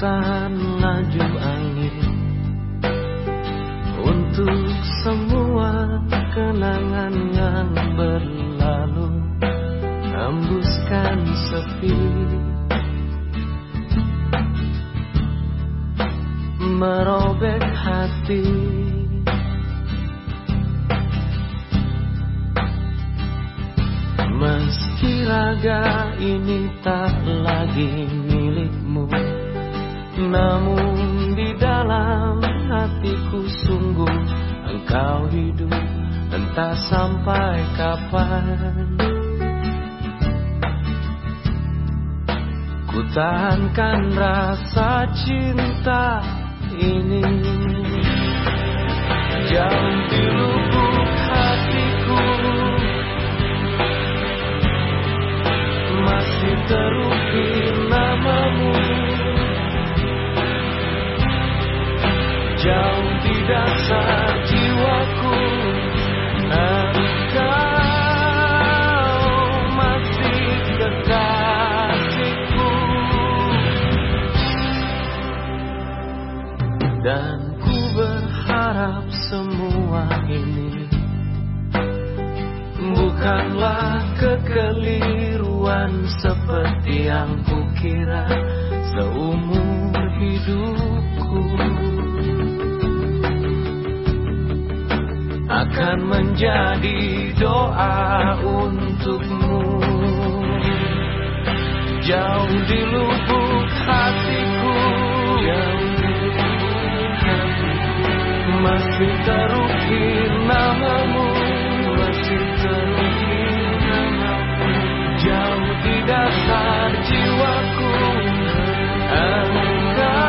tahan laju angin Untuk semua kenangan yang berlalu. Hembuskan sepi. Merobek hati. Meski raga ini tak lagi milikmu Namun di dalam hatiku sungguh Engkau hidup entah sampai kapan. Ku tahankan rasa cinta ini. Jauh di lubuk hatiku. Masih terukir Dan ku berharap semua ini Bukanlah kekeliruan seperti yang kukira seumur hidupku. Akan menjadi doa untukmu. Jauh di lubuk hatiku. Jauh Masih terukir namamu Masih terukir namamu. Jauh di dasar jiwaku Engkau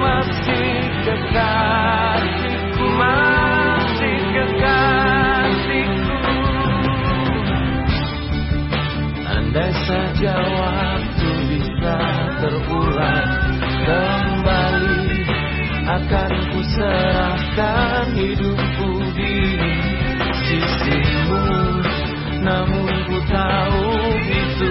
masih kekasihku Masih kekasihku. Andai saja waktu bisa terulang kembali Akan ku serahkan hidupku di sisimu. Namun ku tahu itu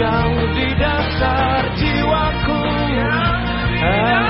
Yang di dasar jiwaku. Yang.